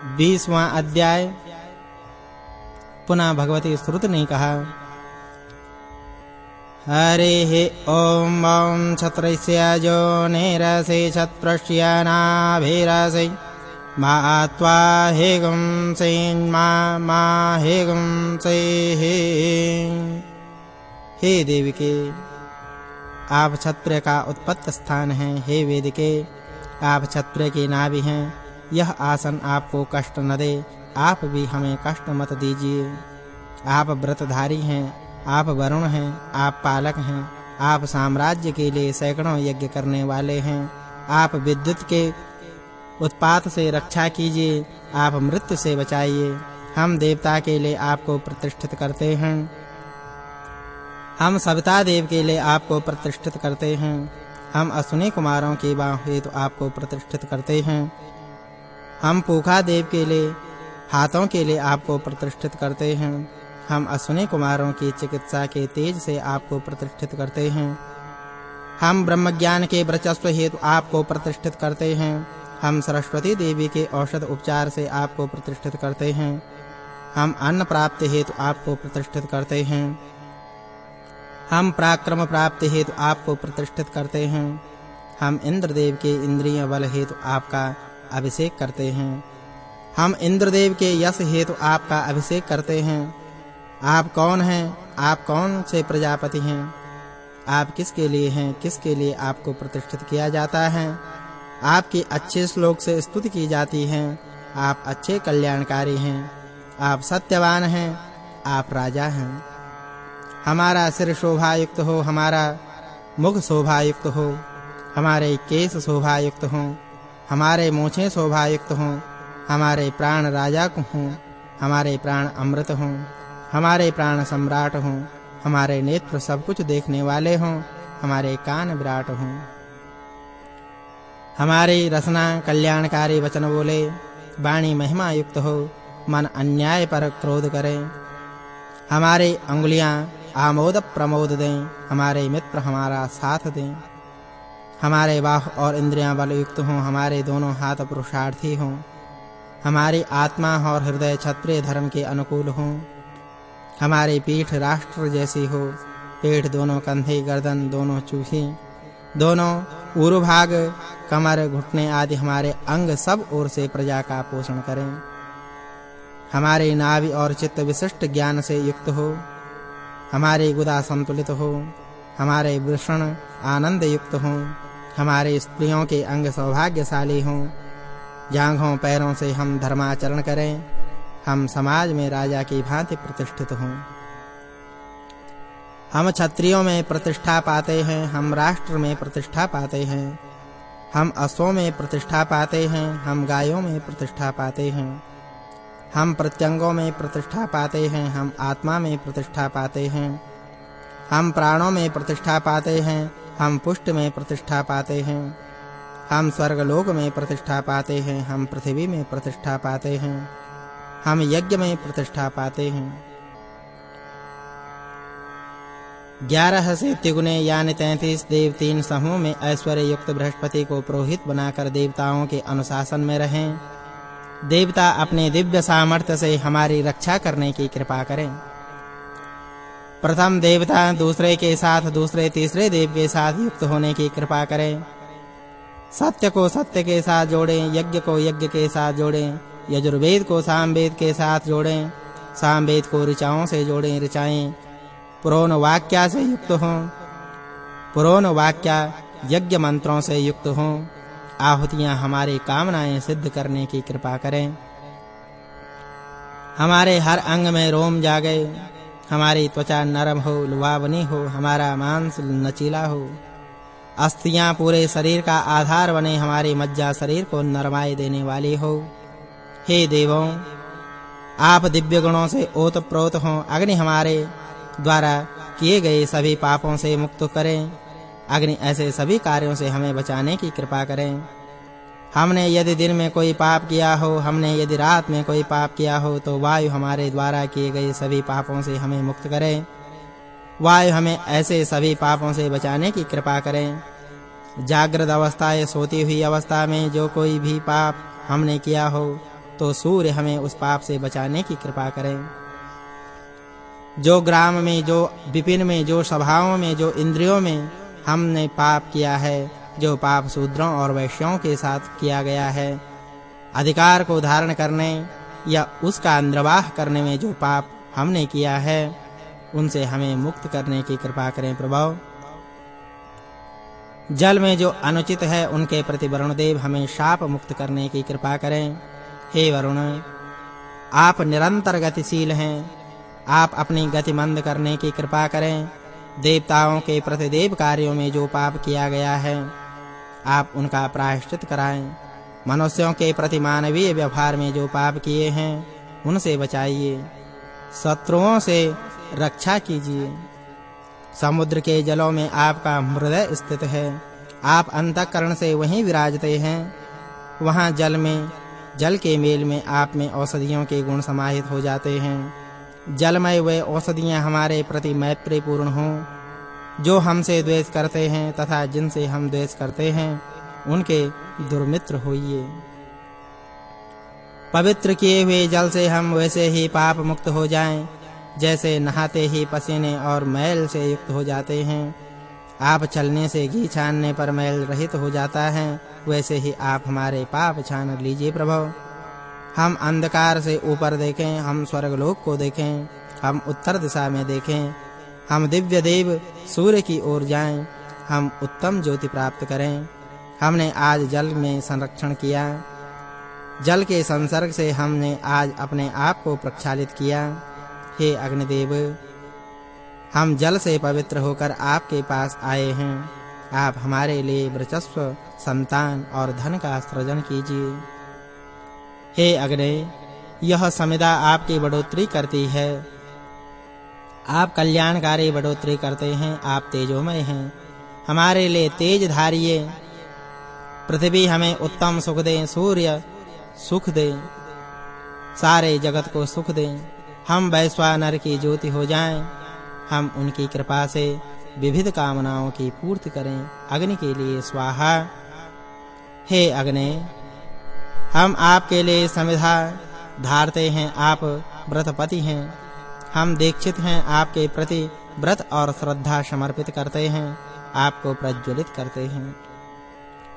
20वां अध्याय। पुनः भगवती श्रुत ने कहा, हरे ॐ ॐ छत्रस्य जो नेरसे छत्रस्यानाभिरसे मा त्वा हेगं सेन्मा मा हेगं से हे। हे देवी के आप छत्र का उत्पत्त स्थान हैं, हे वेद के आप छत्र के नाभि हैं यह आसन आपको कष्ट न दे। आप भी हमें कष्ट मत दीजिए। आप व्रतधारी हैं, आप वरुण हैं, आप पालक हैं, आप साम्राज्य के लिए सैकड़ों यज्ञ करने वाले हैं। आप विद्युत के उत्पात से रक्षा कीजिए, आप मृत्यु से बचाइए। हम देवता के लिए आपको प्रतिष्ठित करते हैं। हम सविता देव के लिए आपको प्रतिष्ठित करते हैं। हम अश्विनी कुमारों के बाह हेतु आपको प्रतिष्ठित करते हैं। हम पूखा देव के लिए, हाथों के लिए आपको प्रतिष्ठित करते हैं। हम अश्विनी कुमारों की चिकित्सा के तेज से आपको प्रतिष्ठित करते हैं। हम ब्रह्म ज्ञान के वर्चस्व हेतु आपको प्रतिष्ठित करते हैं। हम सरस्वती देवी के औषध उपचार से आपको प्रतिष्ठित करते हैं। हम अन्न प्राप्ति हेतु आपको प्रतिष्ठित करते हैं। हम पराक्रम प्राप्ति हेतु आपको प्रतिष्ठित करते हैं। हम इंद्रदेव के इंद्रिय बल हेतु आपका अभिषेक करते हैं। हम इंद्रदेव के यश हेतु आपका अभिषेक करते हैं। आप कौन हैं? आप कौन से प्रजापति हैं? आप किसके लिए हैं? किसके लिए आपको प्रतिष्ठित किया जाता है? आपकी अच्छे श्लोक से स्तुति की जाती है। आप अच्छे कल्याणकारी हैं। आप सत्यवान हैं। आप राजा हैं। हमारा सिर शोभा युक्त हो, हमारा मुख शोभा युक्त हो, हमारे केश शोभा युक्त हो। हमारे मूछें शोभा युक्त हो। हमारे प्राण राजा को हों। हमारे प्राण अमृत हों। हमारे प्राण सम्राट हों। हमारे नेत्र सब कुछ देखने वाले हों। हमारे कान विराट हों। हमारी रसना कल्याणकारी वचन बोले। वाणी महिमा युक्त हो। मन अन्याय पर क्रोध करे। हमारे अंगुलियाँ आमोद प्रमोद दें। हमारे मित्र हमारा साथ दें। हमारे बाह और इंद्रियाँ बल युक्त हों, हमारे दोनों हाथ पुरुषार्थी हों, हमारी आत्मा और हृदय क्षत्रिय धर्म के अनुकूल हों, हमारी पीठ राष्ट्र जैसी हो, पेट दोनों कंधे, गर्दन दोनों चूही, दोनों पूर्व भाग कमर, घुटने आदि हमारे अंग सब ओर से प्रजा का पोषण करें। हमारे नाभि और चित्त विशिष्ट ज्ञान से युक्त हो, हमारे गुदा संतुलित हो, हमारे वृषण आनंद युक्त हो हमारे स्त्रियों के अंग सौभाग्यशाली हों। जांघों पैरों से हम धर्माचरण करें। हम समाज में राजा की भांति प्रतिष्ठित हों। हम क्षत्रियों में प्रतिष्ठा पाते हैं, हम राष्ट्र में प्रतिष्ठा पाते हैं। हम अश्वों में प्रतिष्ठा पाते हैं, हम गायों में प्रतिष्ठा पाते हैं। हम प्रत्यंगों में प्रतिष्ठा पाते हैं, हम आत्मा में प्रतिष्ठा पाते हैं। हम प्राणों में प्रतिष्ठा पाते हैं हम पुष्ट में प्रतिष्ठा पाते हैं। हम स्वर्गलोक में प्रतिष्ठा पाते हैं। हम पृथ्वी में प्रतिष्ठा पाते हैं। हम यज्ञ में प्रतिष्ठा पाते हैं। ग्यारह से तिगुने यानी तैंतीस देव तीन समूह में ऐश्वर्य युक्त बृहस्पति को पुरोहित बनाकर देवताओं के अनुशासन में रहें। देवता अपने दिव्य सामर्थ्य से हमारी रक्षा करने की कृपा करें। प्रथम देवता दूसरे के साथ दूसरे तीसरे देव के साथ युक्त होने की कृपा करें। सत्य को सत्य के साथ जोड़ें, यज्ञ को यज्ञ के साथ जोड़ें, यजुर्वेद को सामवेद के साथ जोड़ें, सामवेद को ऋचाओं से जोड़ें, ऋचाएँ। पुरोन वाक्या से युक्त हों, पुरोन वाक्या यज्ञ मंत्रों से युक्त हों। आहुतियाँ हमारी कामनाएँ सिद्ध करने की कृपा करें। हमारे हर अंग में रोम जागे हमारी त्वचा नरम हो, लुभावनी हो, हमारा मांस नचीला हो। अस्थियाँ पूरे शरीर का आधार बने, हमारी मज्जा शरीर को नरमाई देने वाली हो। हे देवों, आप दिव्य गुणों से ओतप्रोत हो, अग्नि हमारे द्वारा किए गए सभी पापों से मुक्त करें। अग्नि ऐसे सभी कार्यों से हमें बचाने की कृपा करें। हमने यदि दिन में कोई पाप किया हो, हमने यदि रात में कोई पाप किया हो तो वायु हमारे द्वारा किए गए सभी पापों से हमें मुक्त करे। वायु हमें ऐसे सभी पापों से बचाने की कृपा करें। जागृत अवस्था या सोती हुई अवस्था में जो कोई भी पाप हमने किया हो तो सूर्य हमें उस पाप से बचाने की कृपा करें। जो ग्राम में, जो विपिन में, जो सभाओं में, जो इंद्रियों में हमने पाप किया है जो पाप शूद्रों और वैश्यों के साथ किया गया है। अधिकार को धारण करने या उसका निर्वाह करने में जो पाप हमने किया है, उनसे हमें मुक्त करने की कृपा करें प्रभु। जल में जो अनुचित है, उनके प्रति वरुण देव हमें शाप मुक्त करने की कृपा करें। हे वरुण, आप निरंतर गतिशील हैं। आप अपनी गति मंद करने की कृपा करें। देवताओं के प्रति देव कार्यों में जो पाप किया गया है, आप उनका प्रायश्चित कराएँ। मनुष्यों के प्रति मानवीय व्यवहार में जो पाप किए हैं, उनसे बचाइए। शत्रुओं से रक्षा कीजिए। समुद्र के जलों में आपका हृदय स्थित है। आप अंतःकरण से वहीं विराजते हैं। वहाँ जल में, जल के मेल में आप में औषधियों के गुण समाहित हो जाते हैं। जलमय वे औषधियाँ हमारे प्रति मैत्रीपूर्ण हों। जो हमसे द्वेष करते हैं तथा जिनसे हम द्वेष करते हैं, उनके दुर्मित्र होइए। पवित्र किए हुए जल से हम वैसे ही पाप मुक्त हो जाएँ, जैसे नहाते ही पसीने और मैल से युक्त हो जाते हैं। आप चलने से घी छानने पर मैल रहित हो जाता है, वैसे ही आप हमारे पाप छान लीजिए प्रभु। हम अंधकार से ऊपर देखें, हम स्वर्गलोक को देखें, हम उत्तर दिशा में देखें, हम दिव्य देव सूर्य की ओर जाएँ, हम उत्तम ज्योति प्राप्त करें। हमने आज जल में संरक्षण किया। जल के संसर्ग से हमने आज अपने आप को प्रक्षालित किया। हे अग्निदेव, हम जल से पवित्र होकर आपके पास आए हैं। आप हमारे लिए वर्चस्व, संतान और धन का सृजन कीजिए। हे अग्नि, यह समिदा आपकी बढ़ोतरी करती है। आप कल्याणकारी बढ़ोतरी करते हैं, आप तेजोमय हैं। हमारे लिए तेज धारिए पृथ्वी हमें उत्तम सुख दे, सूर्य सुख दे, सारे जगत को सुख दे। हम वैश्वानर की ज्योति हो जाएँ, हम उनकी कृपा से विविध कामनाओं की पूर्ति करें। अग्नि के लिए स्वाहा। हे अग्नि हम आपके लिए समिधा धारते हैं। आप व्रतपति हैं। हम दीक्षित हैं। आपके प्रति व्रत और श्रद्धा समर्पित करते हैं। आपको प्रज्वलित करते हैं।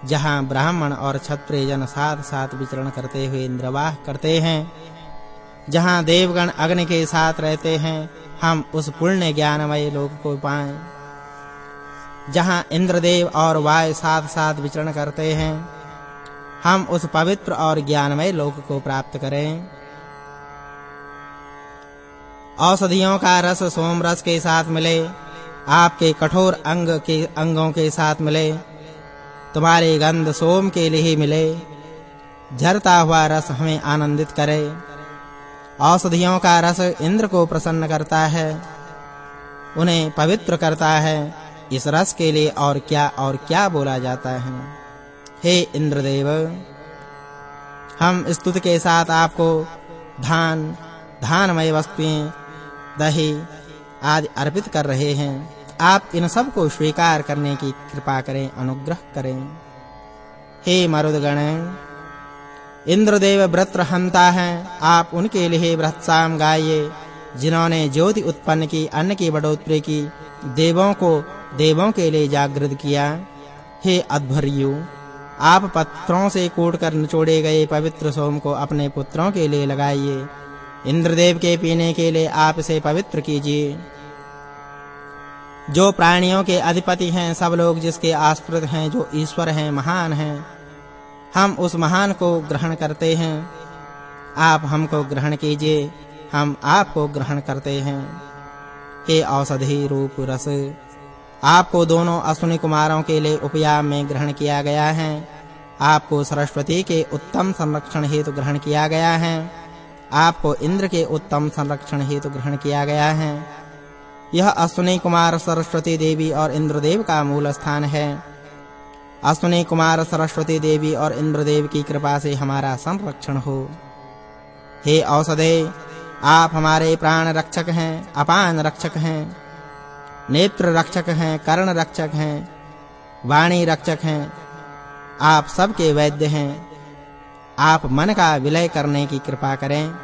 जहाँ ब्राह्मण और क्षत्रिय जन साथ साथ विचरण करते हुए इंद्रवाह करते हैं, जहाँ देवगण अग्नि के साथ रहते हैं, हम उस पुण्य ज्ञानमय लोक को पाएँ। जहाँ इंद्रदेव और वायु साथ-साथ विचरण करते हैं हम उस पवित्र और ज्ञानमय लोक को प्राप्त करें। औषधियों का रस सोम रस के साथ मिले, आपके कठोर अंग के अंगों के साथ मिले, तुम्हारे गंध सोम के लिए मिले। झरता हुआ रस हमें आनंदित करे। औषधियों का रस इंद्र को प्रसन्न करता है, उन्हें पवित्र करता है। इस रस के लिए और क्या और क्या बोला जाता है? हे इंद्रदेव, हम स्तुति के साथ आपको धान, धानमय वस्तुएँ, दही आदि अर्पित कर रहे हैं। आप इन सबको स्वीकार करने की कृपा करें, अनुग्रह करें। हे मरुदगण, इंद्रदेव व्रत हंता हैं। आप उनके लिए व्रतसाम गाइए, जिन्होंने ज्योति उत्पन्न की, अन्न की बढ़ोतरी की, देवों को, देवों के लिए जागृत किया। हे अध्वर्यु आप पत्रों से कूटकर निचोड़े गए पवित्र सोम को अपने पुत्रों के लिए लगाइए। इंद्रदेव के पीने के लिए आप इसे पवित्र कीजिए। जो प्राणियों के अधिपति हैं, सब लोग जिसके आश्रित हैं, जो ईश्वर हैं, महान हैं, हम उस महान को ग्रहण करते हैं। आप हमको ग्रहण कीजिए, हम आपको ग्रहण करते हैं। हे औषधि रूप रस। आपको दोनों अश्विनी कुमारों के लिए उपयाम में ग्रहण किया गया है। आपको सरस्वती के उत्तम संरक्षण हेतु ग्रहण किया गया है। आपको इंद्र के उत्तम संरक्षण हेतु ग्रहण किया गया है। यह अश्विनी कुमार सरस्वती देवी और इंद्रदेव का मूल स्थान है। अश्विनी कुमार सरस्वती देवी और इंद्रदेव की कृपा से हमारा संरक्षण हो। हे औषधे, आप हमारे प्राण रक्षक हैं, अपान रक्षक हैं, नेत्र रक्षक हैं, कर्ण रक्षक हैं, वाणी रक्षक हैं आप सबके वैद्य हैं। आप मन का विलय करने की कृपा करें।